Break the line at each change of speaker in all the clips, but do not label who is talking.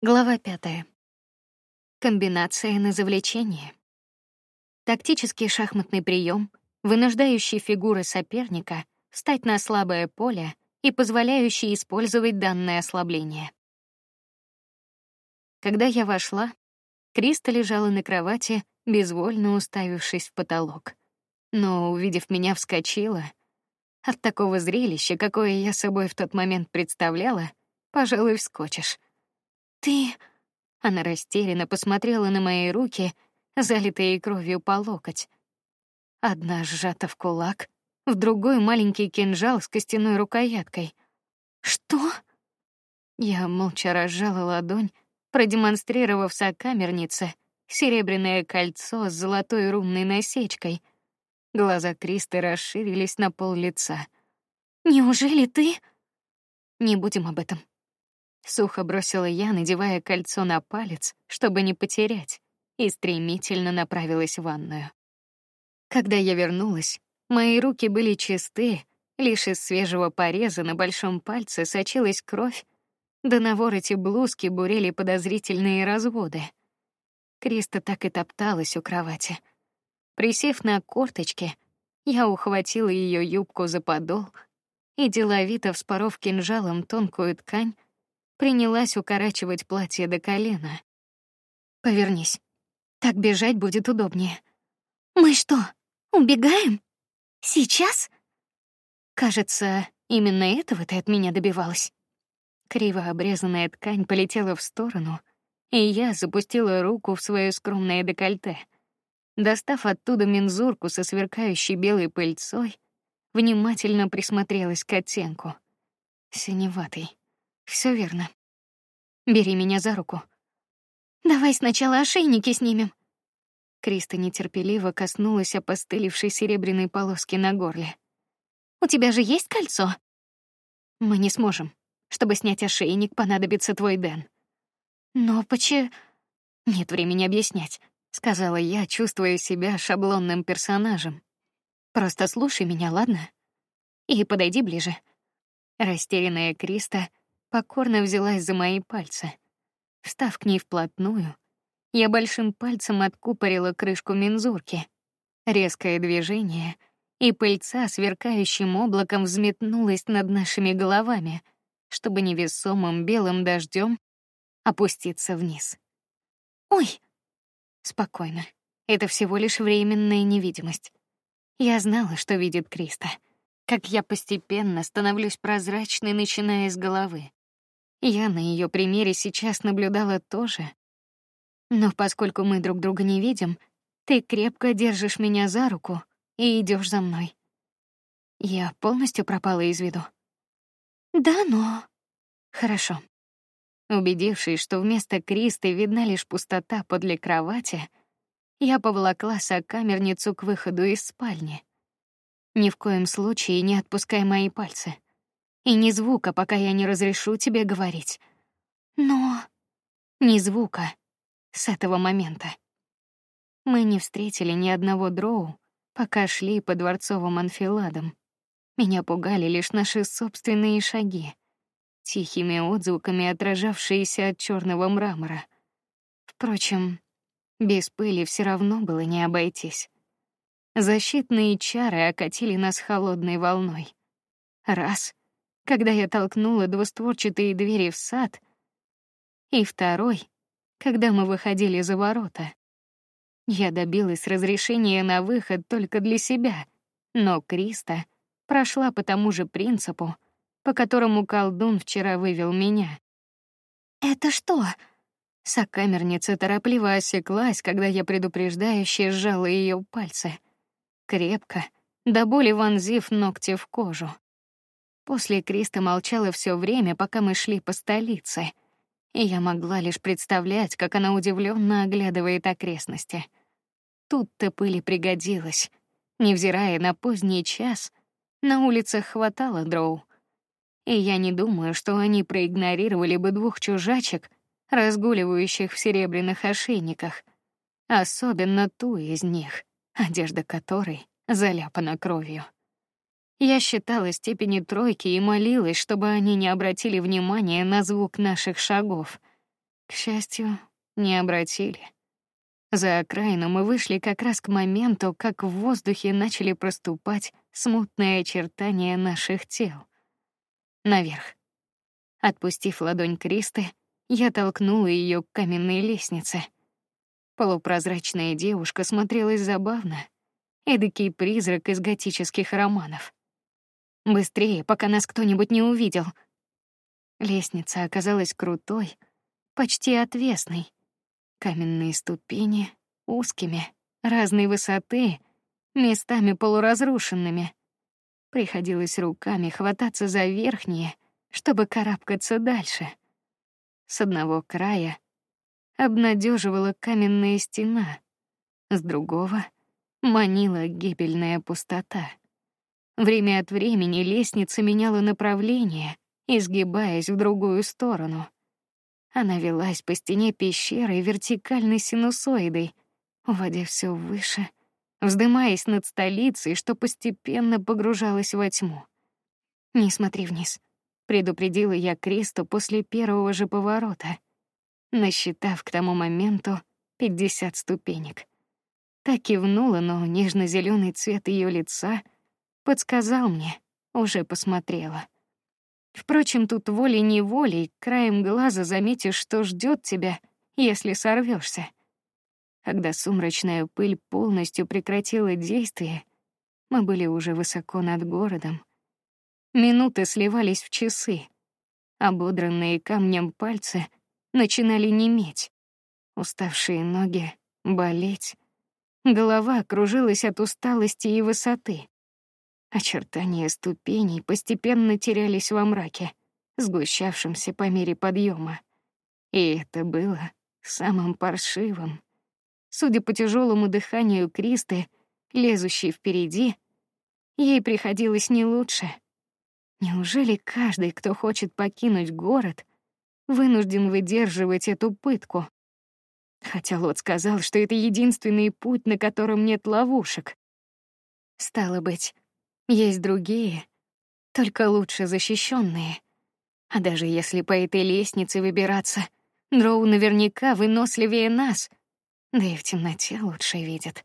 Глава пятая. Комбинация на завлечение. Тактический шахматный прием, вынуждающий фигуры соперника встать на слабое поле и позволяющий использовать данное ослабление. Когда я вошла, Криста лежала на кровати, безвольно уставившись в потолок. Но, увидев меня, вскочила. От такого зрелища, какое я собой в тот момент представляла, пожалуй, вскочишь. Ты Она растерянно посмотрела на мои руки, залитые кровью по локоть. Одна сжата в кулак, в другой маленький кинжал с костяной рукояткой. Что? Я молча разжала ладонь, продемонстрировав сокамернице серебряное кольцо с золотой рунной насечкой. Глаза Кристы расширились на пол лица. Неужели ты? Не будем об этом. Сухо бросила я, надевая кольцо на палец, чтобы не потерять, и стремительно направилась в ванную. Когда я вернулась, мои руки были чисты, лишь из свежего пореза на большом пальце сочилась кровь, да на вороте блузки бурели подозрительные разводы. Криста так и топталась у кровати. Присев на корточки, я ухватила ее юбку за подол и деловито вспоров кинжалом тонкую ткань, принялась укорачивать платье до колена. Повернись. Так бежать будет удобнее. Мы что, убегаем? Сейчас? Кажется, именно этого ты от меня добивалась. Криво обрезанная ткань полетела в сторону, и я запустила руку в свое скромное декольте. Достав оттуда мензурку со сверкающей белой пыльцой, внимательно присмотрелась к оттенку. Синеватый. Все верно. Бери меня за руку. Давай сначала ошейники снимем. Криста нетерпеливо коснулась опостылевшей серебряной полоски на горле. У тебя же есть кольцо? Мы не сможем. Чтобы снять ошейник, понадобится твой Дэн. Но почему? Нет времени объяснять, сказала я, чувствуя себя шаблонным персонажем. Просто слушай меня, ладно? И подойди ближе. Растерянная Криста покорно взялась за мои пальцы. Встав к ней вплотную, я большим пальцем откупорила крышку мензурки. Резкое движение, и пыльца сверкающим облаком взметнулась над нашими головами, чтобы невесомым белым дождем опуститься вниз. Ой, спокойно. Это всего лишь временная невидимость. Я знала, что видит Криста, как я постепенно становлюсь прозрачной, начиная с головы. Я на ее примере сейчас наблюдала тоже. Но поскольку мы друг друга не видим, ты крепко держишь меня за руку и идешь за мной. Я полностью пропала из виду. Да, но хорошо. Убедившись, что вместо Кристы видна лишь пустота подле кровати, я поволокла сокамерницу к выходу из спальни. Ни в коем случае не отпускай мои пальцы. И ни звука, пока я не разрешу тебе говорить. Но ни звука с этого момента. Мы не встретили ни одного дроу, пока шли по дворцовым анфиладам. Меня пугали лишь наши собственные шаги, тихими отзвуками отражавшиеся от черного мрамора. Впрочем, без пыли все равно было не обойтись. Защитные чары окатили нас холодной волной. Раз, когда я толкнула двустворчатые двери в сад, и второй, когда мы выходили за ворота. Я добилась разрешения на выход только для себя, но Криста прошла по тому же принципу, по которому колдун вчера вывел меня. Это что? Сокамерница торопливо осеклась, когда я предупреждающе сжала ее пальцы, крепко, до боли вонзив ногти в кожу. После Криста молчала все время, пока мы шли по столице, и я могла лишь представлять, как она удивленно оглядывает окрестности. Тут-то пыли пригодилась. Невзирая на поздний час, на улицах хватало дроу. И я не думаю, что они проигнорировали бы двух чужачек, разгуливающих в серебряных ошейниках, особенно ту из них, одежда которой заляпана кровью. Я считала степени тройки и молилась, чтобы они не обратили внимания на звук наших шагов. К счастью, не обратили. За окраину мы вышли как раз к моменту, как в воздухе начали проступать смутные очертания наших тел. Наверх. Отпустив ладонь Кристы, я толкнула ее к каменной лестнице. Полупрозрачная девушка смотрелась забавно, эдакий призрак из готических романов. Быстрее, пока нас кто-нибудь не увидел. Лестница оказалась крутой, почти отвесной. Каменные ступени узкими, разной высоты, местами полуразрушенными. Приходилось руками хвататься за верхние, чтобы карабкаться дальше. С одного края обнадеживала каменная стена, с другого манила гибельная пустота. Время от времени лестница меняла направление, изгибаясь в другую сторону. Она велась по стене пещеры вертикальной синусоидой, уводя все выше, вздымаясь над столицей, что постепенно погружалась во тьму. Не смотри вниз, предупредила я Кристу после первого же поворота, насчитав к тому моменту пятьдесят ступенек. Так кивнула, но нежно-зеленый цвет ее лица подсказал мне, уже посмотрела. Впрочем, тут волей-неволей краем глаза заметишь, что ждет тебя, если сорвешься. Когда сумрачная пыль полностью прекратила действие, мы были уже высоко над городом. Минуты сливались в часы. Ободранные камнем пальцы начинали неметь, уставшие ноги болеть. Голова кружилась от усталости и высоты. Очертания ступеней постепенно терялись во мраке, сгущавшемся по мере подъема. И это было самым паршивым. Судя по тяжелому дыханию Кристы, лезущей впереди, ей приходилось не лучше. Неужели каждый, кто хочет покинуть город, вынужден выдерживать эту пытку? Хотя Лот сказал, что это единственный путь, на котором нет ловушек. Стало быть, есть другие, только лучше защищенные. А даже если по этой лестнице выбираться, Дроу наверняка выносливее нас, да и в темноте лучше видит.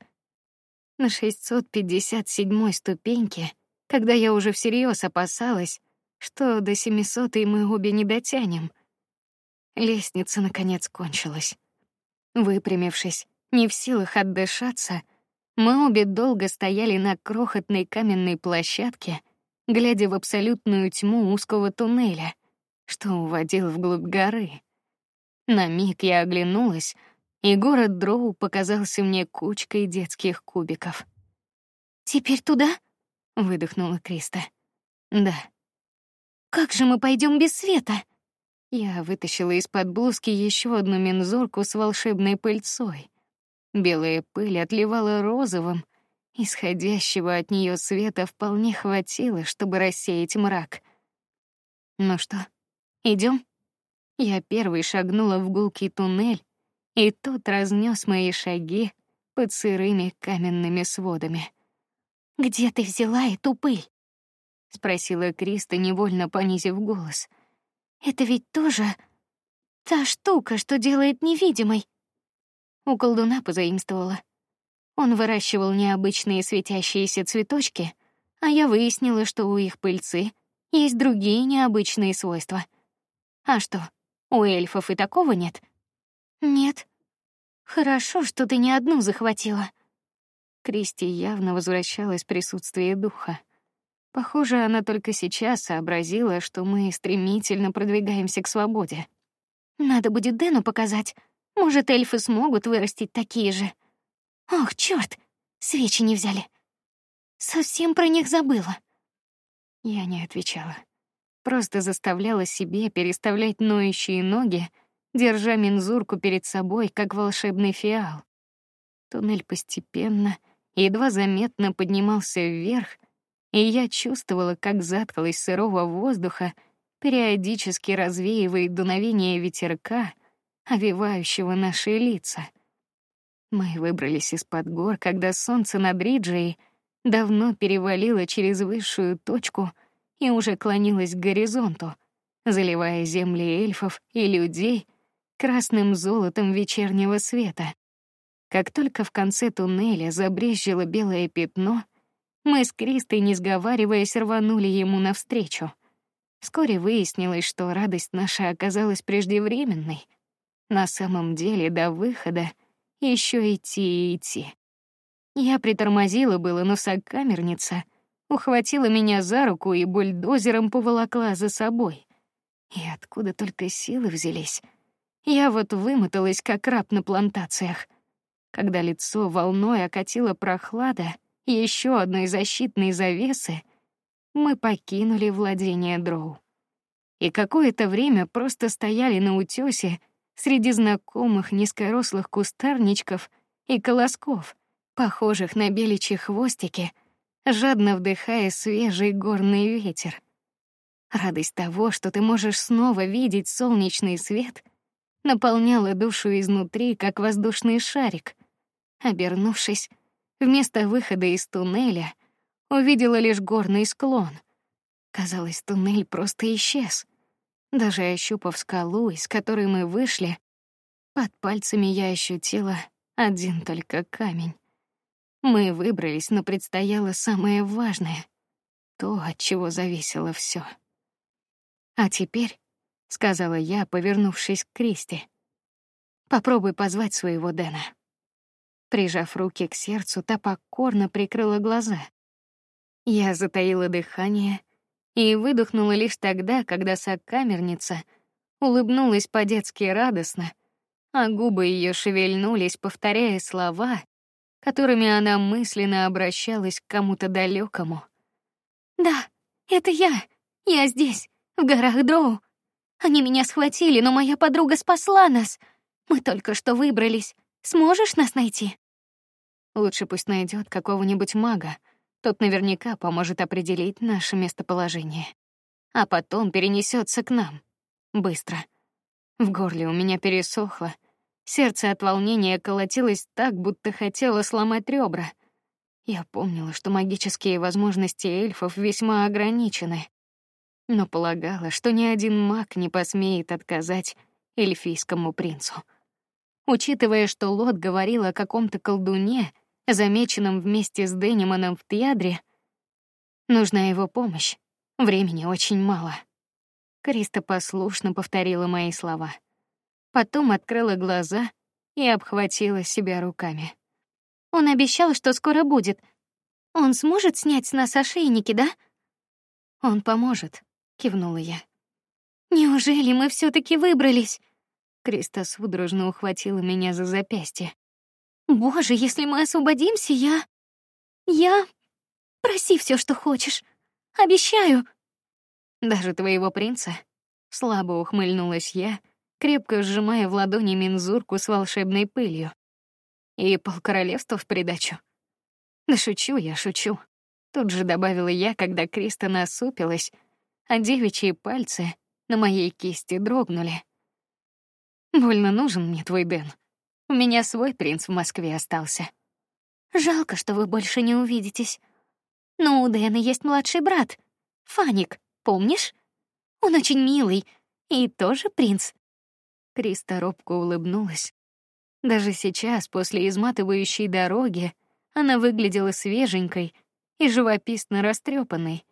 На 657 ступеньке, когда я уже всерьез опасалась, что до 700 мы обе не дотянем, лестница наконец кончилась. Выпрямившись, не в силах отдышаться, мы обе долго стояли на крохотной каменной площадке, глядя в абсолютную тьму узкого туннеля, что уводил вглубь горы. На миг я оглянулась, и город Дроу показался мне кучкой детских кубиков. Теперь туда? выдохнула Криста. Да. Как же мы пойдем без света? Я вытащила из-под блузки еще одну мензурку с волшебной пыльцой. Белая пыль отливала розовым, исходящего от нее света вполне хватило, чтобы рассеять мрак. Ну что, идем? Я первой шагнула в гулкий туннель, и тот разнес мои шаги под сырыми каменными сводами. Где ты взяла эту пыль? спросила Криста, невольно понизив голос. Это ведь тоже та штука, что делает невидимой. У колдуна позаимствовала. Он выращивал необычные светящиеся цветочки, а я выяснила, что у их пыльцы есть другие необычные свойства. А что, у эльфов и такого нет? Нет. Хорошо, что ты не одну захватила. Кристи явно возвращалось присутствие духа. Похоже, она только сейчас сообразила, что мы стремительно продвигаемся к свободе. Надо будет Дэну показать, может, эльфы смогут вырастить такие же. Ох, чёрт, свечи не взяли. Совсем про них забыла. Я не отвечала. Просто заставляла себе переставлять ноющие ноги, держа мензурку перед собой, как волшебный фиал. Туннель постепенно, едва заметно поднимался вверх, и я чувствовала, как затхлость сырого воздуха периодически развеивает дуновение ветерка, овивающего наши лица. Мы выбрались из-под гор, когда солнце над Риджей давно перевалило через высшую точку и уже клонилось к горизонту, заливая земли эльфов и людей красным золотом вечернего света. Как только в конце туннеля забрезжило белое пятно, мы с Кристой, не сговариваясь, рванули ему навстречу. Вскоре выяснилось, что радость наша оказалась преждевременной. На самом деле до выхода еще идти и идти. Я притормозила было, но сокамерница ухватила меня за руку и бульдозером поволокла за собой. И откуда только силы взялись? Я вот вымоталась, как раб на плантациях. Когда лицо волной окатила прохлада, еще одной защитной завесы, мы покинули владение Дроу. И какое-то время просто стояли на утёсе среди знакомых низкорослых кустарничков и колосков, похожих на беличьи хвостики, жадно вдыхая свежий горный ветер. Радость того, что ты можешь снова видеть солнечный свет, наполняла душу изнутри, как воздушный шарик. Обернувшись, вместо выхода из туннеля увидела лишь горный склон. Казалось, туннель просто исчез. Даже ощупав скалу, из которой мы вышли, под пальцами я ощутила один только камень. Мы выбрались, но предстояло самое важное — то, от чего зависело все. А теперь, сказала я, повернувшись к Кристи, попробуй позвать своего Дэна. Прижав руки к сердцу, та покорно прикрыла глаза. Я затаила дыхание и выдохнула лишь тогда, когда сокамерница улыбнулась по-детски радостно, а губы ее шевельнулись, повторяя слова, которыми она мысленно обращалась к кому-то далекому. Да, это я. Я здесь в горах Дроу. Они меня схватили, но моя подруга спасла нас. Мы только что выбрались. Сможешь нас найти? Лучше пусть найдет какого-нибудь мага. Тот наверняка поможет определить наше местоположение. А потом перенесется к нам. Быстро. В горле у меня пересохло. Сердце от волнения колотилось так, будто хотело сломать ребра. Я помнила, что магические возможности эльфов весьма ограничены но полагала, что ни один маг не посмеет отказать эльфийскому принцу. Учитывая, что Лот говорил о каком-то колдуне, замеченном вместе с Дениманом в Тьядре, нужна его помощь. Времени очень мало. Криста послушно повторила мои слова. Потом открыла глаза и обхватила себя руками. Он обещал, что скоро будет. Он сможет снять с нас ошейники, да? Он поможет, кивнула я. Неужели мы все таки выбрались? Криста судорожно ухватила меня за запястье. Боже, если мы освободимся, я я проси все, что хочешь. Обещаю. Даже твоего принца? Слабо ухмыльнулась я, крепко сжимая в ладони мензурку с волшебной пылью. И полкоролевства в придачу. Да шучу я, шучу. Тут же добавила я, когда Криста насупилась, а девичьи пальцы на моей кисти дрогнули. Больно нужен мне твой Дэн. У меня свой принц в Москве остался. Жалко, что вы больше не увидитесь. Но у Дэна есть младший брат, Фаник, помнишь? Он очень милый и тоже принц. Криста робко улыбнулась. Даже сейчас, после изматывающей дороги, она выглядела свеженькой и живописно растрепанной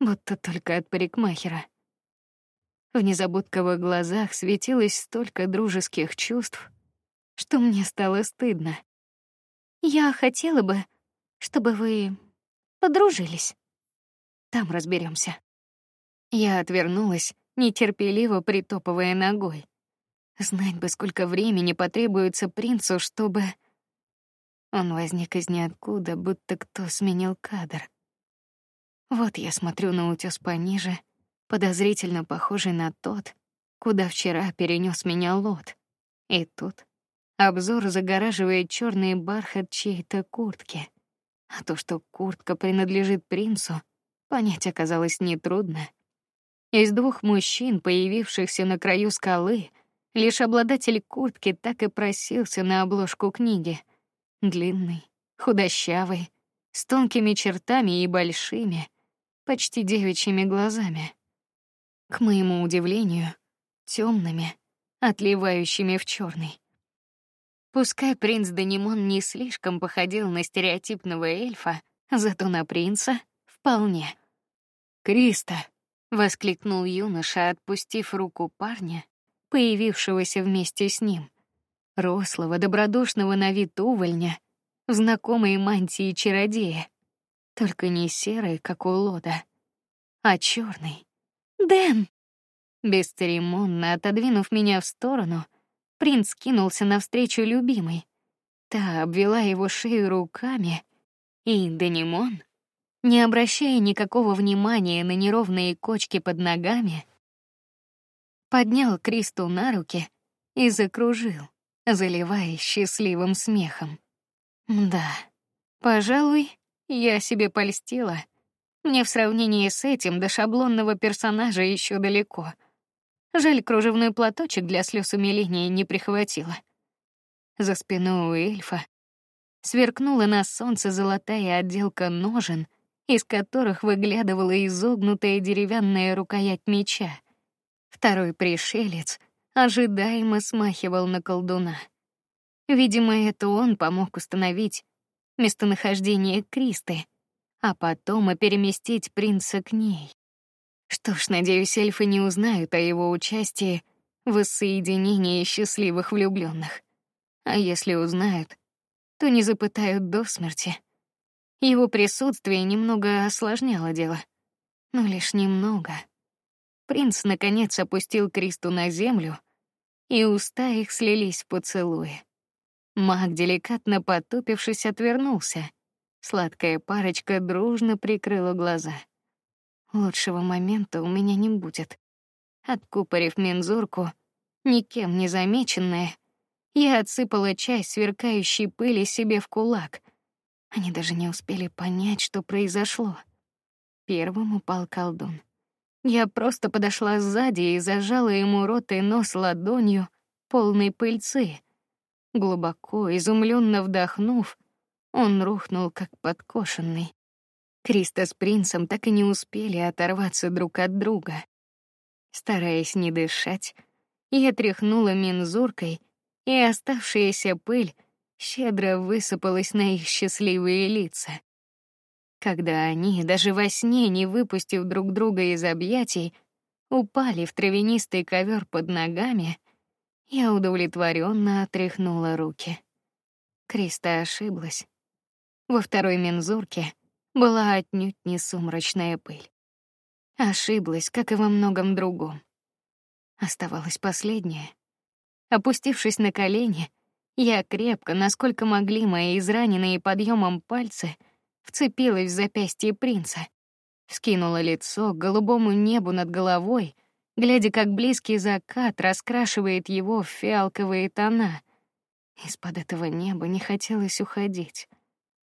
будто только от парикмахера. В незабудковых глазах светилось столько дружеских чувств, что мне стало стыдно. Я хотела бы, чтобы вы подружились. Там разберемся. Я отвернулась, нетерпеливо притопывая ногой. Знать бы, сколько времени потребуется принцу, чтобы он возник из ниоткуда, будто кто сменил кадр. Вот я смотрю на утёс пониже, подозрительно похожий на тот, куда вчера перенес меня лот. И тут обзор загораживает черный бархат чьей-то куртки. А то, что куртка принадлежит принцу, понять оказалось нетрудно. Из двух мужчин, появившихся на краю скалы, лишь обладатель куртки так и просился на обложку книги. Длинный, худощавый, с тонкими чертами и большими, почти девичьими глазами. К моему удивлению, темными, отливающими в черный. Пускай принц Данимон не слишком походил на стереотипного эльфа, зато на принца вполне. Криста, воскликнул юноша, отпустив руку парня, появившегося вместе с ним, рослого, добродушного на вид увольня, в знакомой мантии чародея, только не серый, как у Лода, а черный. Дэн, бесцеремонно отодвинув меня в сторону, принц кинулся навстречу любимой. Та обвела его шею руками, и Данимон, не обращая никакого внимания на неровные кочки под ногами, поднял Кристу на руки и закружил, заливая счастливым смехом. Да, пожалуй, я себе польстила. Мне в сравнении с этим до шаблонного персонажа еще далеко. Жаль, кружевной платочек для слез умиления не прихватила. За спиной у эльфа сверкнула на солнце золотая отделка ножен, из которых выглядывала изогнутая деревянная рукоять меча. Второй пришелец ожидаемо смахивал на колдуна. Видимо, это он помог установить местонахождение Кристы, а потом и переместить принца к ней. Что ж, надеюсь, эльфы не узнают о его участии в воссоединении счастливых влюбленных. А если узнают, то не запытают до смерти. Его присутствие немного осложняло дело, но лишь немного. Принц наконец опустил Кристу на землю, и уста их слились в поцелуе. Маг деликатно потупившись отвернулся. Сладкая парочка дружно прикрыла глаза. Лучшего момента у меня не будет. Откупорив мензурку, никем не замеченная, я отсыпала часть сверкающей пыли себе в кулак. Они даже не успели понять, что произошло. Первым упал колдун. Я просто подошла сзади и зажала ему рот и нос ладонью, полной пыльцы. Глубоко, изумленно вдохнув, он рухнул как подкошенный. Криста с принцем так и не успели оторваться друг от друга. Стараясь не дышать, я тряхнула мензуркой, и оставшаяся пыль щедро высыпалась на их счастливые лица. Когда они, даже во сне не выпустив друг друга из объятий, упали в травянистый ковер под ногами, я удовлетворенно отряхнула руки. Криста ошиблась. Во второй мензурке была отнюдь не сумрачная пыль. Ошиблась, как и во многом другом. Оставалось последнее. Опустившись на колени, я крепко, насколько могли мои израненные подъемом пальцы, вцепилась в запястье принца, вскинула лицо к голубому небу над головой глядя, как близкий закат раскрашивает его в фиалковые тона. Из-под этого неба не хотелось уходить,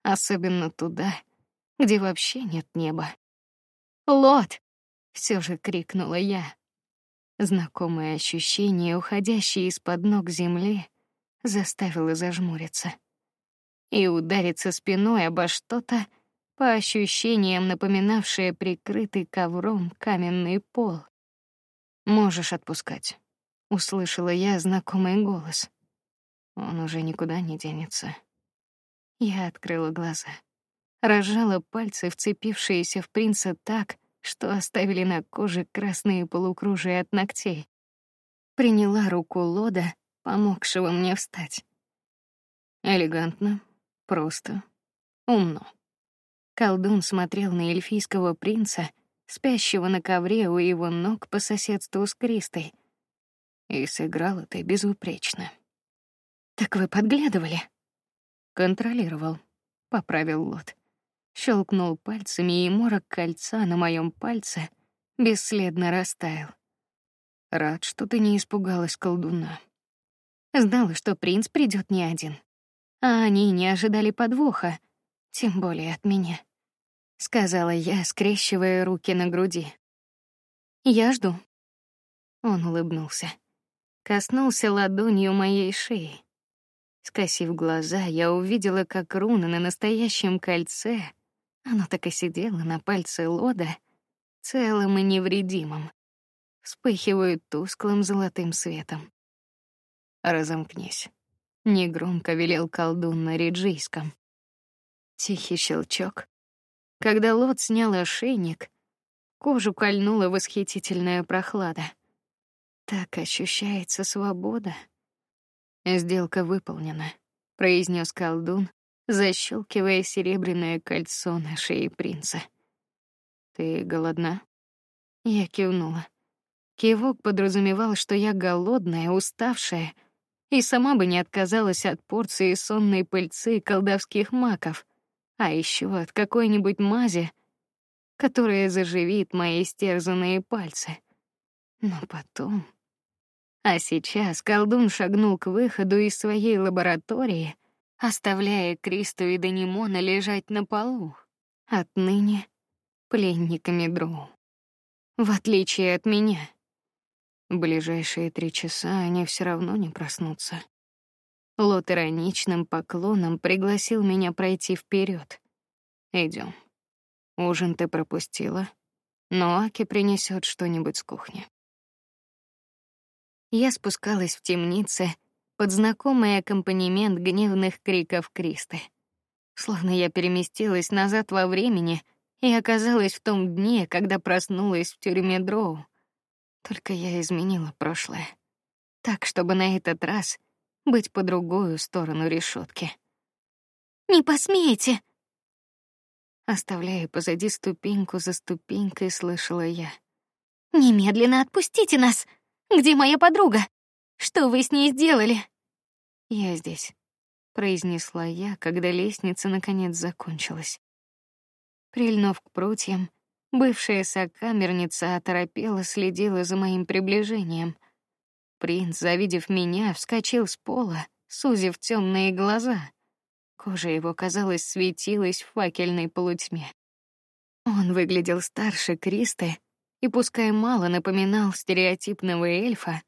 особенно туда, где вообще нет неба. Лот! все же крикнула я. Знакомое ощущение, уходящее из-под ног земли, заставило зажмуриться и удариться спиной обо что-то, по ощущениям напоминавшее прикрытый ковром каменный пол. Можешь отпускать. Услышала я знакомый голос. Он уже никуда не денется. Я открыла глаза, разжала пальцы, вцепившиеся в принца так, что оставили на коже красные полукружия от ногтей. Приняла руку Лода, помогшего мне встать. Элегантно, просто, умно. Колдун смотрел на эльфийского принца, спящего на ковре у его ног по соседству с Кристой. И сыграл это безупречно. Так вы подглядывали? Контролировал, поправил Лот. Щелкнул пальцами, и морок кольца на моем пальце бесследно растаял. Рад, что ты не испугалась колдуна. Знала, что принц придет не один, а они не ожидали подвоха, тем более от меня сказала я, скрещивая руки на груди. Я жду. Он улыбнулся, коснулся ладонью моей шеи. Скосив глаза, я увидела, как руна на настоящем кольце, оно так и сидело на пальце Лода, целым и невредимым, вспыхивают тусклым золотым светом. Разомкнись. Негромко велел колдун на риджийском. Тихий щелчок. Когда Лот снял ошейник, кожу кольнула восхитительная прохлада. Так ощущается свобода. Сделка выполнена, произнес колдун, защелкивая серебряное кольцо на шее принца. Ты голодна? Я кивнула. Кивок подразумевал, что я голодная, уставшая, и сама бы не отказалась от порции сонной пыльцы колдовских маков, а еще от какой-нибудь мази, которая заживит мои стерзанные пальцы. Но потом... А сейчас колдун шагнул к выходу из своей лаборатории, оставляя Кристу и Данимона лежать на полу. Отныне пленниками Дроу. В отличие от меня. Ближайшие три часа они все равно не проснутся. Лот ироничным поклоном пригласил меня пройти вперед. Идем. Ужин ты пропустила, но Аки принесет что-нибудь с кухни. Я спускалась в темнице под знакомый аккомпанемент гневных криков Кристы. Словно я переместилась назад во времени и оказалась в том дне, когда проснулась в тюрьме Дроу. Только я изменила прошлое, так чтобы на этот раз быть по другую сторону решетки. Не посмеете! Оставляя позади ступеньку за ступенькой, слышала я. Немедленно отпустите нас! Где моя подруга? Что вы с ней сделали? Я здесь, произнесла я, когда лестница наконец закончилась. Прильнув к прутьям, бывшая сокамерница оторопела следила за моим приближением. Принц, завидев меня, вскочил с пола, сузив темные глаза. Кожа его, казалось, светилась в факельной полутьме. Он выглядел старше Кристы и, пускай мало напоминал стереотипного эльфа,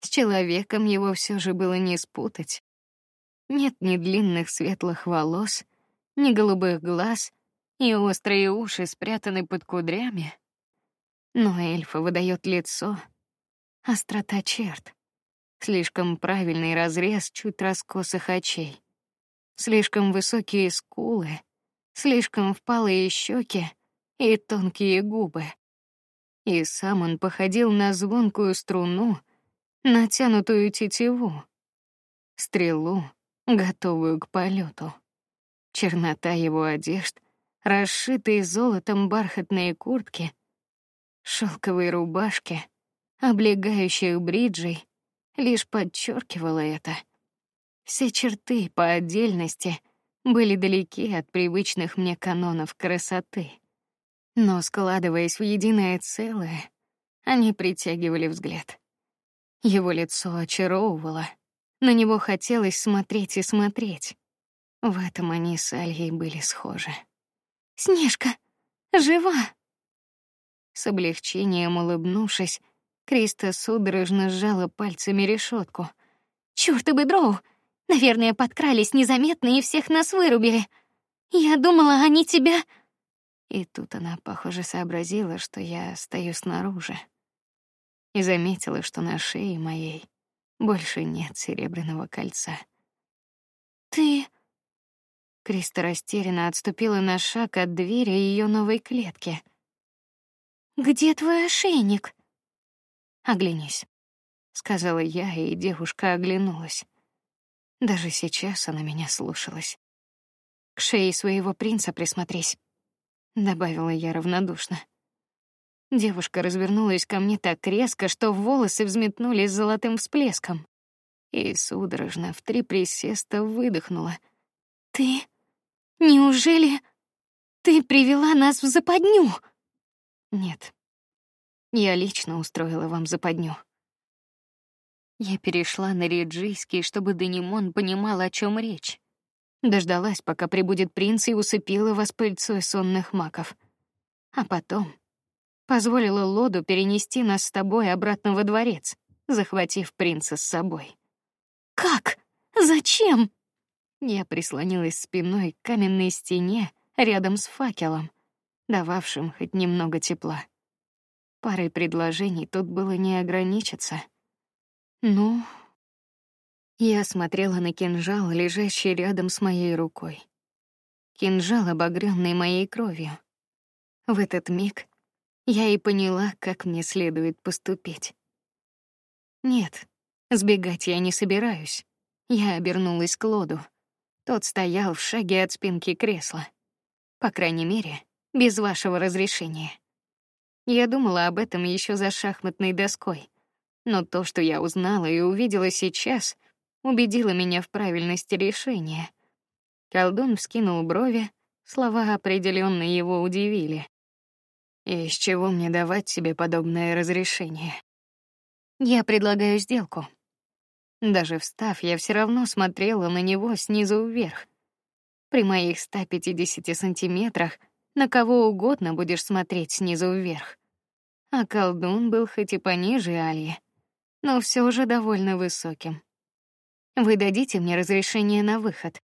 с человеком его все же было не спутать. Нет ни длинных светлых волос, ни голубых глаз, и острые уши спрятаны под кудрями. Но эльфа выдает лицо, острота черт, слишком правильный разрез чуть раскосых очей, слишком высокие скулы, слишком впалые щеки и тонкие губы. И сам он походил на звонкую струну, натянутую тетиву, стрелу, готовую к полету. Чернота его одежд, расшитые золотом бархатные куртки, шелковые рубашки, облегающих бриджей, лишь подчеркивала это. Все черты по отдельности были далеки от привычных мне канонов красоты, но складываясь в единое целое, они притягивали взгляд. Его лицо очаровывало, на него хотелось смотреть и смотреть. В этом они с Альей были схожи. Снежка, жива. С облегчением улыбнувшись, Криста судорожно сжала пальцами решетку. Чёртовы дроу! Наверное, подкрались незаметно и всех нас вырубили. Я думала, они тебя. И тут она, похоже, сообразила, что я стою снаружи и заметила, что на шее моей больше нет серебряного кольца. Ты Криста растерянно отступила на шаг от двери ее новой клетки. Где твой ошейник? Оглянись, сказала я, и девушка оглянулась. Даже сейчас она меня слушалась. К шее своего принца присмотрись, добавила я равнодушно. Девушка развернулась ко мне так резко, что волосы взметнулись золотым всплеском, и судорожно в три присеста выдохнула. Ты? Неужели ты привела нас в западню? Нет. Я лично устроила вам западню. Я перешла на реджийский, чтобы Данимон понимал, о чем речь. Дождалась, пока прибудет принц и усыпила вас пыльцой сонных маков. А потом позволила Лоду перенести нас с тобой обратно во дворец, захватив принца с собой. Как? Зачем? Я прислонилась спиной к каменной стене рядом с факелом, дававшим хоть немного тепла. Парой предложений тут было не ограничиться. Ну, Я смотрела на кинжал, лежащий рядом с моей рукой. Кинжал, обогрённый моей кровью. В этот миг я и поняла, как мне следует поступить. Нет, сбегать я не собираюсь. Я обернулась к Лоду. Тот стоял в шаге от спинки кресла. По крайней мере, без вашего разрешения. Я думала об этом еще за шахматной доской, но то, что я узнала и увидела сейчас, убедило меня в правильности решения. Колдун вскинул брови, слова определенно его удивили. И с чего мне давать себе подобное разрешение? Я предлагаю сделку. Даже встав, я все равно смотрела на него снизу вверх. При моих 150 сантиметрах на кого угодно будешь смотреть снизу вверх. А колдун был хоть и пониже Альи, но все же довольно высоким. Вы дадите мне разрешение на выход.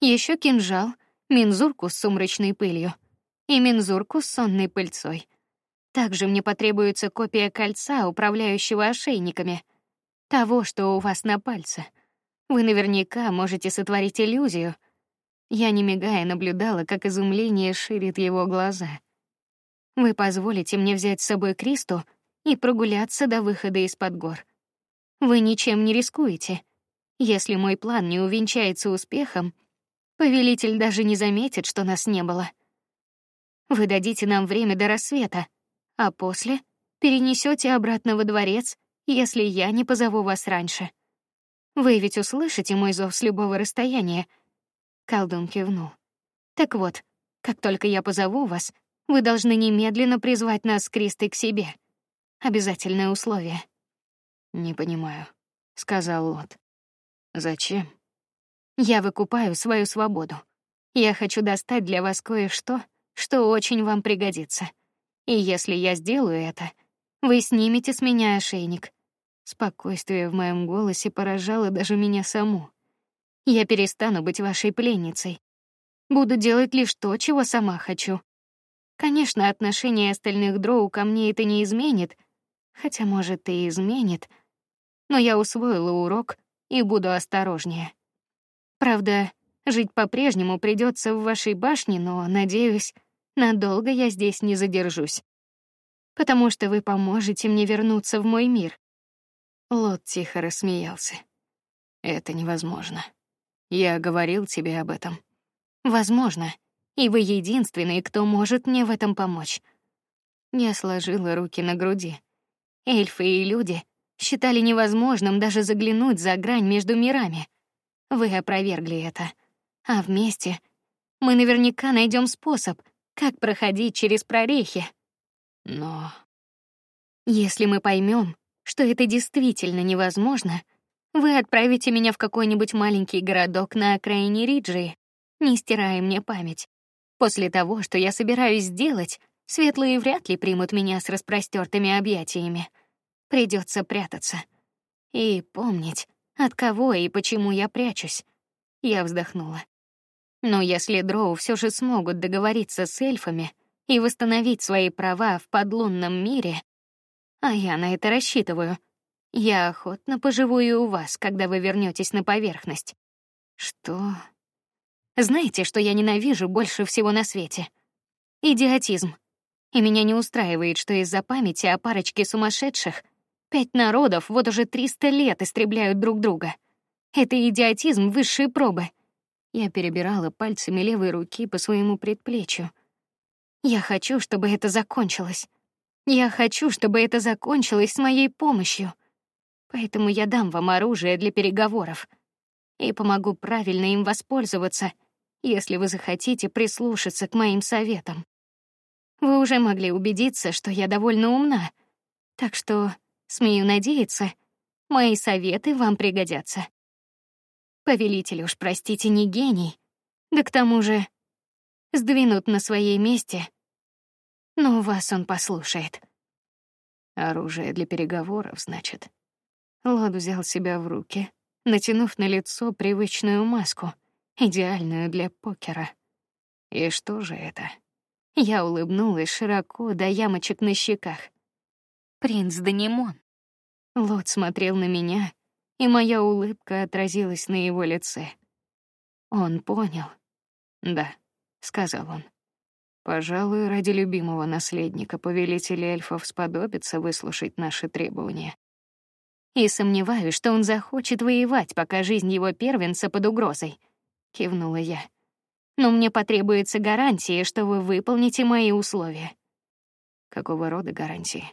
Еще кинжал, мензурку с сумрачной пылью и мензурку с сонной пыльцой. Также мне потребуется копия кольца, управляющего ошейниками, того, что у вас на пальце. Вы наверняка можете сотворить иллюзию — я не мигая наблюдала, как изумление ширит его глаза. Вы позволите мне взять с собой Кристу и прогуляться до выхода из-под гор. Вы ничем не рискуете. Если мой план не увенчается успехом, повелитель даже не заметит, что нас не было. Вы дадите нам время до рассвета, а после перенесете обратно во дворец, если я не позову вас раньше. Вы ведь услышите мой зов с любого расстояния Колдун кивнул. Так вот, как только я позову вас, вы должны немедленно призвать нас с Кристой к себе. Обязательное условие. Не понимаю, сказал Лот. Зачем? Я выкупаю свою свободу. Я хочу достать для вас кое-что, что очень вам пригодится. И если я сделаю это, вы снимете с меня ошейник. Спокойствие в моем голосе поражало даже меня саму. Я перестану быть вашей пленницей. Буду делать лишь то, чего сама хочу. Конечно, отношение остальных дроу ко мне это не изменит, хотя может и изменит. Но я усвоила урок и буду осторожнее. Правда, жить по-прежнему придется в вашей башне, но надеюсь, надолго я здесь не задержусь, потому что вы поможете мне вернуться в мой мир. Лот тихо рассмеялся. Это невозможно. Я говорил тебе об этом. Возможно, и вы единственный, кто может мне в этом помочь. Я сложила руки на груди. Эльфы и люди считали невозможным даже заглянуть за грань между мирами. Вы опровергли это. А вместе мы наверняка найдем способ, как проходить через прорехи. Но если мы поймем, что это действительно невозможно, вы отправите меня в какой-нибудь маленький городок на окраине Риджи, не стирая мне память. После того, что я собираюсь сделать, светлые вряд ли примут меня с распростертыми объятиями. Придется прятаться и помнить, от кого и почему я прячусь. Я вздохнула. Но если дроу все же смогут договориться с эльфами и восстановить свои права в подлунном мире, а я на это рассчитываю, я охотно поживу и у вас, когда вы вернетесь на поверхность. Что? Знаете, что я ненавижу больше всего на свете? Идиотизм. И меня не устраивает, что из-за памяти о парочке сумасшедших пять народов вот уже триста лет истребляют друг друга. Это идиотизм высшей пробы. Я перебирала пальцами левой руки по своему предплечью. Я хочу, чтобы это закончилось. Я хочу, чтобы это закончилось с моей помощью. Поэтому я дам вам оружие для переговоров и помогу правильно им воспользоваться, если вы захотите прислушаться к моим советам. Вы уже могли убедиться, что я довольно умна, так что смею надеяться, мои советы вам пригодятся. Повелитель уж, простите, не гений, да к тому же сдвинут на своей месте, но вас он послушает. Оружие для переговоров, значит. Лод взял себя в руки, натянув на лицо привычную маску, идеальную для покера. И что же это? Я улыбнулась широко до ямочек на щеках. Принц Данимон. Лот смотрел на меня, и моя улыбка отразилась на его лице. Он понял. "Да", сказал он. "Пожалуй, ради любимого наследника повелитель эльфов сподобится выслушать наши требования". И сомневаюсь, что он захочет воевать, пока жизнь его первенца под угрозой, кивнула я. Но мне потребуется гарантия, что вы выполните мои условия. Какого рода гарантии?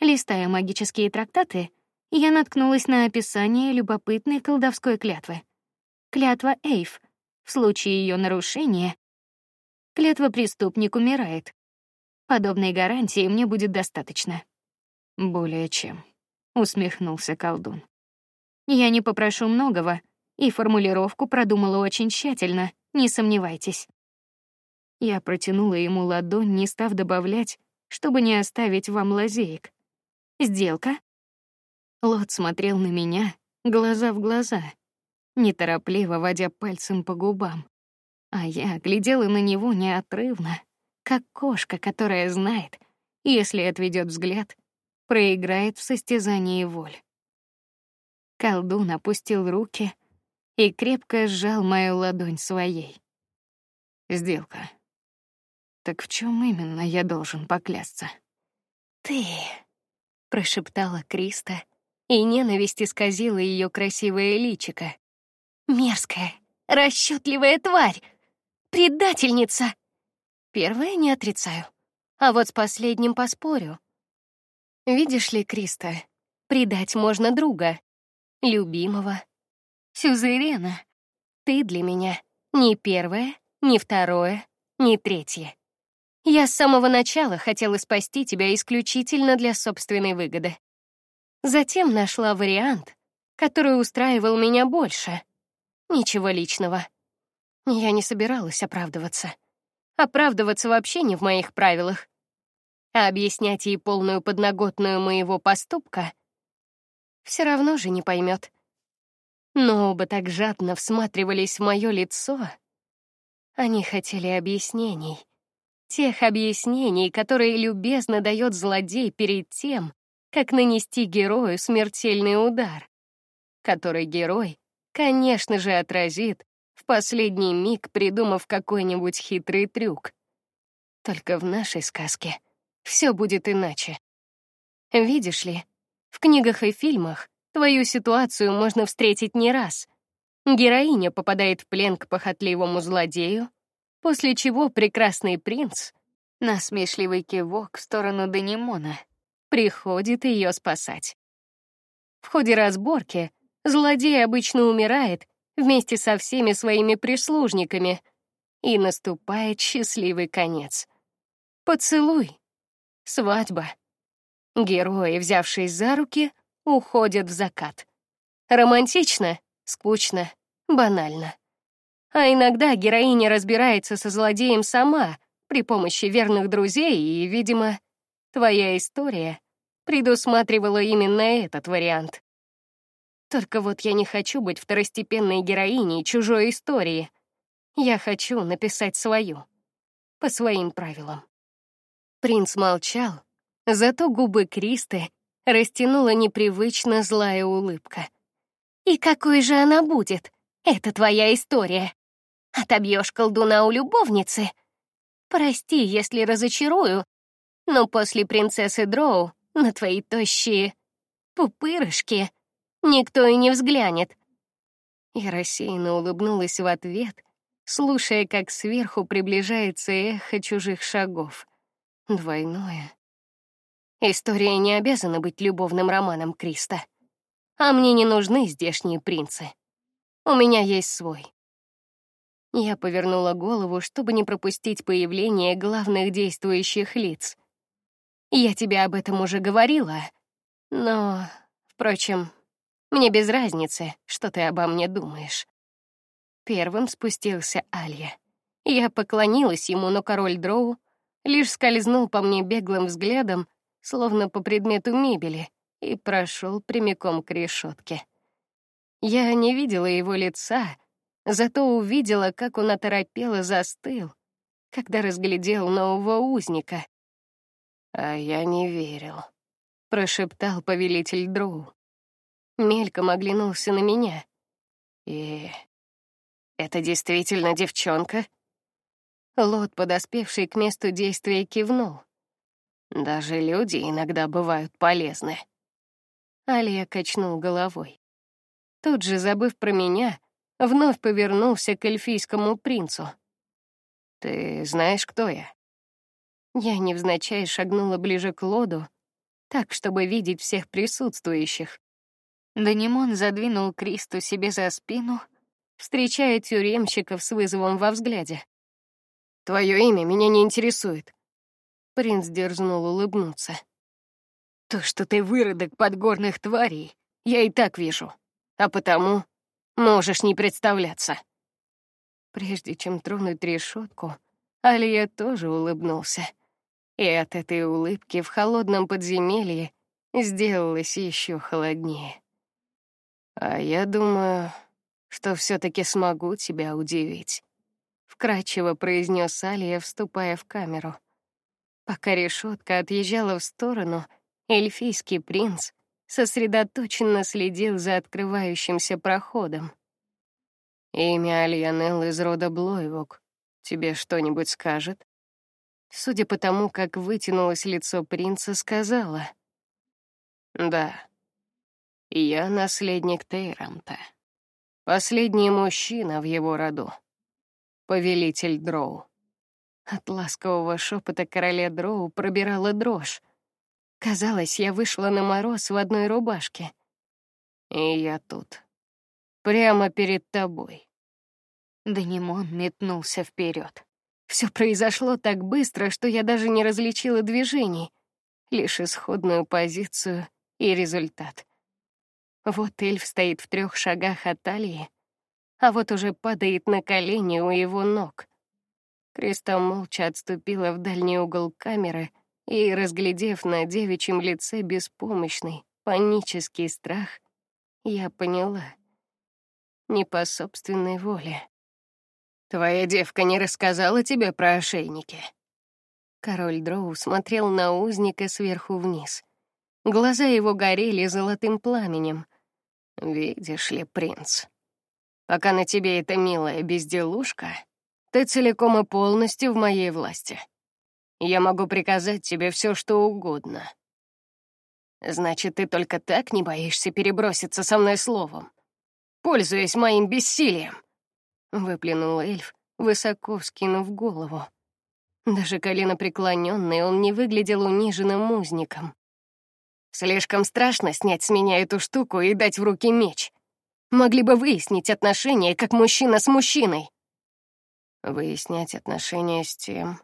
Листая магические трактаты, я наткнулась на описание любопытной колдовской клятвы. Клятва Эйв. В случае ее нарушения клятва преступник умирает. Подобной гарантии мне будет достаточно. Более чем, усмехнулся колдун. Я не попрошу многого, и формулировку продумала очень тщательно, не сомневайтесь. Я протянула ему ладонь, не став добавлять, чтобы не оставить вам лазеек. Сделка? Лот смотрел на меня, глаза в глаза, неторопливо водя пальцем по губам, а я глядела на него неотрывно, как кошка, которая знает, если отведет взгляд, проиграет в состязании воль. Колдун опустил руки и крепко сжал мою ладонь своей. Сделка. Так в чем именно я должен поклясться? Ты, прошептала Криста, и ненависть исказила ее красивое личико. Мерзкая, расчетливая тварь, предательница. Первое не отрицаю, а вот с последним поспорю. Видишь ли, Криста, предать можно друга, любимого, сюзерена. Ты для меня не первое, не второе, не третье. Я с самого начала хотела спасти тебя исключительно для собственной выгоды. Затем нашла вариант, который устраивал меня больше. Ничего личного. Я не собиралась оправдываться. Оправдываться вообще не в моих правилах. А объяснять ей полную подноготную моего поступка все равно же не поймет. Но оба так жадно всматривались в мое лицо. Они хотели объяснений тех объяснений, которые любезно дает злодей перед тем, как нанести герою смертельный удар, который герой, конечно же, отразит в последний миг, придумав какой-нибудь хитрый трюк. Только в нашей сказке все будет иначе. Видишь ли, в книгах и фильмах твою ситуацию можно встретить не раз. Героиня попадает в плен к похотливому злодею, после чего прекрасный принц, насмешливый кивок в сторону Данимона, приходит ее спасать. В ходе разборки злодей обычно умирает вместе со всеми своими прислужниками, и наступает счастливый конец. Поцелуй, свадьба. Герои, взявшись за руки, уходят в закат. Романтично, скучно, банально. А иногда героиня разбирается со злодеем сама при помощи верных друзей, и, видимо, твоя история предусматривала именно этот вариант. Только вот я не хочу быть второстепенной героиней чужой истории. Я хочу написать свою, по своим правилам. Принц молчал, зато губы Кристы растянула непривычно злая улыбка. И какой же она будет? Это твоя история. Отобьешь колдуна у любовницы. Прости, если разочарую, но после принцессы Дроу на твои тощие пупырышки никто и не взглянет. Я рассеянно улыбнулась в ответ, слушая, как сверху приближается эхо чужих шагов. Двойное. История не обязана быть любовным романом Криста. А мне не нужны здешние принцы. У меня есть свой. Я повернула голову, чтобы не пропустить появление главных действующих лиц. Я тебе об этом уже говорила, но, впрочем, мне без разницы, что ты обо мне думаешь. Первым спустился Алья. Я поклонилась ему, но король Дроу лишь скользнул по мне беглым взглядом, словно по предмету мебели, и прошел прямиком к решетке. Я не видела его лица, Зато увидела, как он оторопело застыл, когда разглядел нового узника. А я не верил, прошептал повелитель Дроу.
мельком оглянулся на меня. И это действительно девчонка? Лот, подоспевший к месту действия, кивнул. Даже люди иногда бывают полезны. Алия качнул головой. Тут же, забыв про меня, вновь повернулся к эльфийскому принцу. Ты знаешь, кто я? Я невзначай шагнула ближе к Лоду, так, чтобы видеть всех присутствующих. Данимон задвинул Кристу себе за спину, встречая тюремщиков с вызовом во взгляде. Твое имя меня не интересует. Принц дерзнул улыбнуться. То, что ты выродок подгорных тварей, я и так вижу, а потому можешь не представляться. Прежде чем тронуть решетку, Алия тоже улыбнулся. И от этой улыбки в холодном подземелье сделалось еще холоднее. А я думаю, что все таки смогу тебя удивить, вкрадчиво произнес Алия, вступая в камеру. Пока решетка отъезжала в сторону, эльфийский принц сосредоточенно следил за открывающимся проходом. Имя Альянел из рода Блойвок тебе что-нибудь скажет? Судя по тому, как вытянулось лицо принца, сказала: "Да. Я наследник Тейрамта. Последний мужчина в его роду. Повелитель Дроу". От ласкового шепота короля Дроу пробирала дрожь. Казалось, я вышла на мороз в одной рубашке. И я тут, прямо перед тобой. Данимон метнулся вперед. Все произошло так быстро, что я даже не различила движений, лишь исходную позицию и результат. Вот эльф стоит в трех шагах от талии, а вот уже падает на колени у его ног. Креста молча отступила в дальний угол камеры и, разглядев на девичьем лице беспомощный, панический страх, я поняла — не по собственной воле. Твоя девка не рассказала тебе про ошейники. Король Дроу смотрел на узника сверху вниз. Глаза его горели золотым пламенем. Видишь ли, принц, пока на тебе эта милая безделушка, ты целиком и полностью в моей власти. Я могу приказать тебе все, что угодно. Значит, ты только так не боишься переброситься со мной словом, пользуясь моим бессилием выплюнул эльф, высоко вскинув голову. Даже колено преклоненный, он не выглядел униженным узником. Слишком страшно снять с меня эту штуку и дать в руки меч. Могли бы выяснить отношения, как мужчина с мужчиной. Выяснять отношения с тем,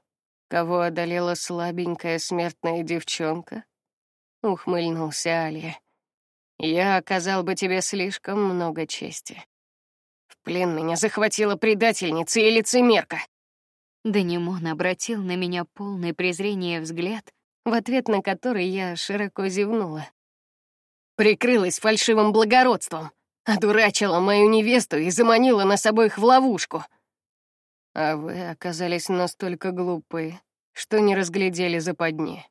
кого одолела слабенькая смертная девчонка? Ухмыльнулся Алия. Я оказал бы тебе слишком много чести плен меня захватила предательница и лицемерка. Данимон обратил на меня полный презрения взгляд, в ответ на который я широко зевнула. Прикрылась фальшивым благородством, одурачила мою невесту и заманила нас обоих в ловушку. А вы оказались настолько глупы, что не разглядели западни.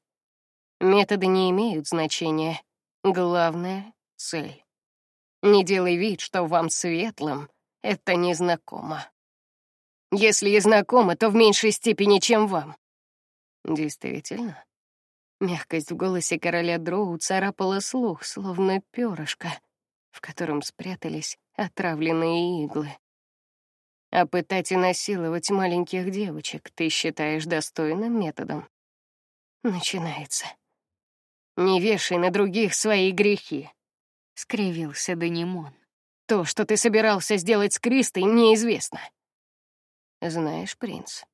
Методы не имеют значения. Главное — цель. Не делай вид, что вам светлым это незнакомо. Если и знакомо, то в меньшей степени, чем вам. Действительно. Мягкость в голосе короля Дроу царапала слух, словно перышко, в котором спрятались отравленные иглы. А пытать и насиловать маленьких девочек ты считаешь достойным методом? Начинается. Не вешай на других свои грехи, скривился Данимон. То, что ты собирался сделать с Кристой, мне известно. Знаешь, принц,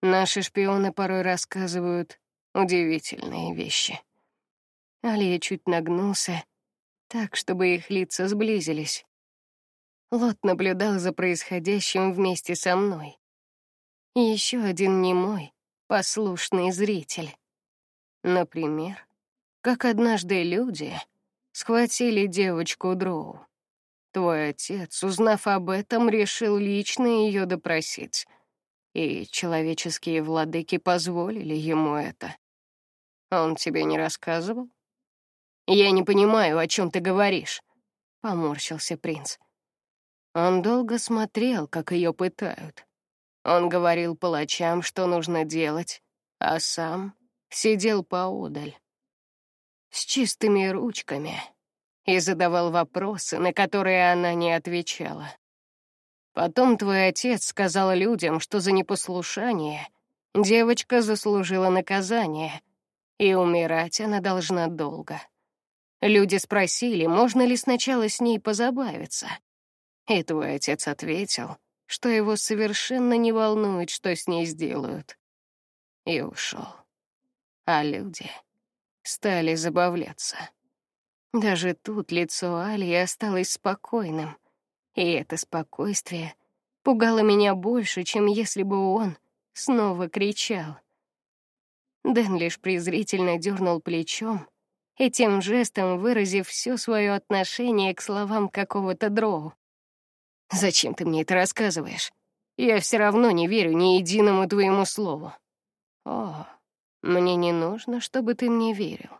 наши шпионы порой рассказывают удивительные вещи. Алия чуть нагнулся, так, чтобы их лица сблизились. Лот наблюдал за происходящим вместе со мной. Еще один немой, послушный зритель. Например, как однажды люди схватили девочку Дроу. Твой отец, узнав об этом, решил лично ее допросить. И человеческие владыки позволили ему это. Он тебе не рассказывал? Я не понимаю, о чем ты говоришь. поморщился принц. Он долго смотрел, как ее пытают. Он говорил палачам, что нужно делать, а сам сидел поодаль с чистыми ручками и задавал вопросы, на которые она не отвечала. Потом твой отец сказал людям, что за непослушание девочка заслужила наказание, и умирать она должна долго. Люди спросили, можно ли сначала с ней позабавиться. И твой отец ответил, что его совершенно не волнует, что с ней сделают. И ушел. А люди стали забавляться. Даже тут лицо Алии осталось спокойным, и это спокойствие пугало меня больше, чем если бы он снова кричал. Дэн лишь презрительно дернул плечом, и тем жестом выразив все свое отношение к словам какого-то дроу. «Зачем ты мне это рассказываешь? Я все равно не верю ни единому твоему слову». «О, мне не нужно, чтобы ты мне верил».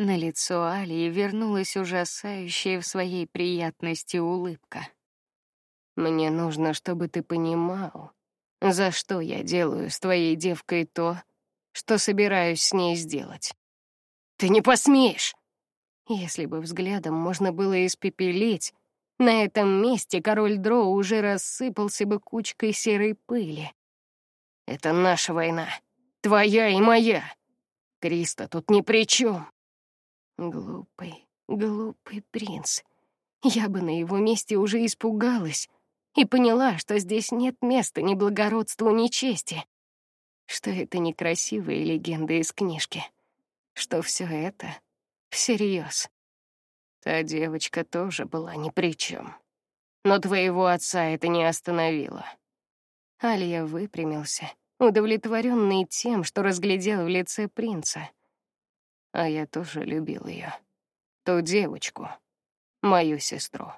На лицо Алии вернулась ужасающая в своей приятности улыбка.
«Мне нужно, чтобы ты понимал, за что я делаю с твоей девкой то, что собираюсь с ней сделать. Ты не посмеешь. Если бы взглядом можно было испепелить, на этом месте король Дроу уже рассыпался бы кучкой серой пыли. Это наша война, твоя и моя. Криста тут ни при чем. Глупый, глупый принц. Я бы на его месте уже испугалась и поняла, что здесь нет места ни благородству, ни чести, что это не красивые легенды из книжки что все это всерьез. Та девочка тоже была ни при чем. Но твоего отца это не остановило. Алия выпрямился, удовлетворенный тем, что разглядел в лице принца. А я тоже любил ее, ту девочку, мою сестру.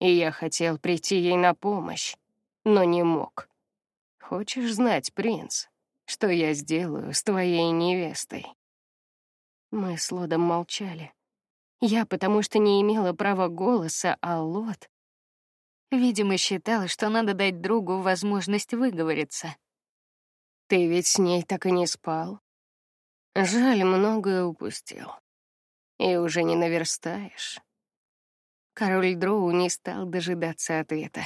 И я хотел прийти ей на помощь, но не мог. Хочешь знать, принц, что я сделаю с твоей невестой? Мы с Лодом молчали. Я потому что не имела права голоса, а Лод...
Видимо, считал, что надо дать другу возможность выговориться.
Ты ведь с ней так и не спал. Жаль, многое упустил. И уже не наверстаешь. Король Дроу не стал дожидаться ответа.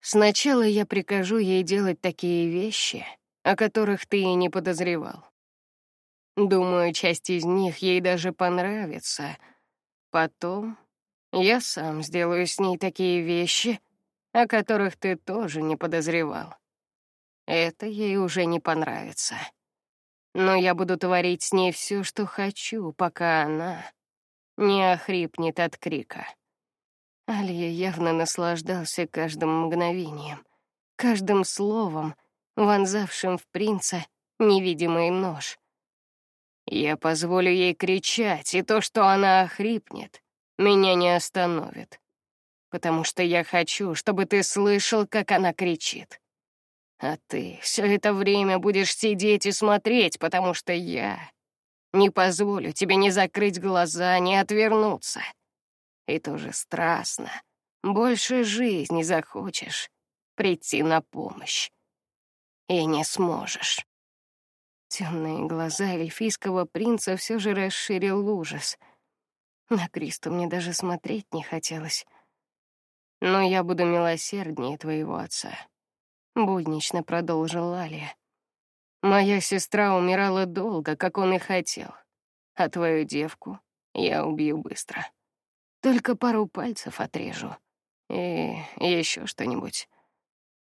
Сначала я прикажу ей делать такие вещи, о которых ты и не подозревал. Думаю, часть из них ей даже понравится. Потом я сам сделаю с ней такие вещи, о которых ты тоже не подозревал. Это ей уже не понравится. Но я буду творить с ней все, что хочу, пока она не охрипнет от крика. Алия явно наслаждался каждым мгновением, каждым словом, вонзавшим в принца невидимый нож. Я позволю ей кричать, и то, что она охрипнет, меня не остановит. Потому что я хочу, чтобы ты слышал, как она кричит. А ты все это время будешь сидеть и смотреть, потому что я не позволю тебе ни закрыть глаза, ни отвернуться. И тоже страстно, больше жизни захочешь прийти на помощь. И не сможешь. Темные глаза эльфийского принца все же расширил ужас. На Кристу мне даже смотреть не хотелось. Но я буду милосерднее твоего отца, буднично продолжил Алия. Моя сестра умирала долго, как он и хотел, а твою девку я убью быстро. Только пару пальцев отрежу и еще что-нибудь,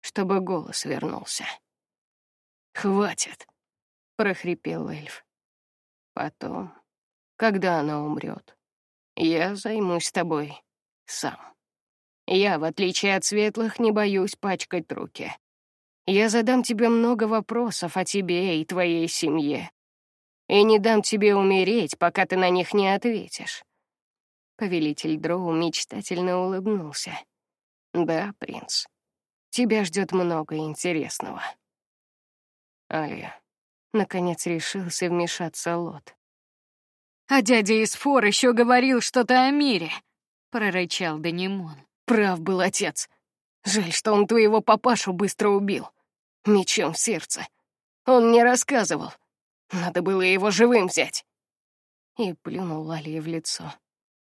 чтобы голос вернулся. Хватит прохрипел эльф. Потом, когда она умрет, я займусь тобой сам. Я, в отличие от светлых, не боюсь пачкать руки. Я задам тебе много вопросов о тебе и твоей семье. И не дам тебе умереть, пока ты на них не ответишь. Повелитель Дроу мечтательно улыбнулся. Да, принц, тебя ждет много интересного. Алия, Наконец решился вмешаться Лот.
А дядя из Фор еще говорил что-то о мире. прорычал Данимон.
Прав был отец. Жаль, что он твоего папашу быстро убил. Мечом в сердце. Он мне рассказывал. Надо было его живым взять. И плюнул Алие в лицо.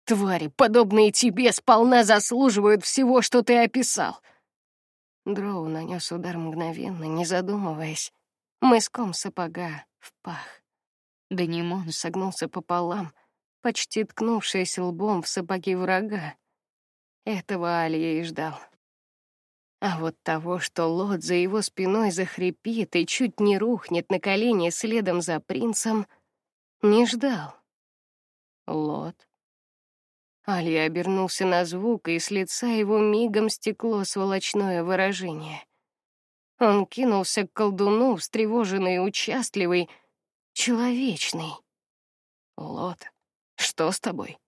Твари, подобные тебе, сполна заслуживают всего, что ты описал. Дроу нанес удар мгновенно, не задумываясь, мыском сапога в пах. Данимон согнулся пополам, почти ткнувшись лбом в сапоги врага. Этого Алия и ждал. А вот того, что Лот за его спиной захрипит и чуть не рухнет на колени следом за принцем, не ждал. Лот. Алия обернулся на звук, и с лица его мигом стекло сволочное выражение. Он кинулся к колдуну, встревоженный и участливый, человечный. Лот, что с тобой?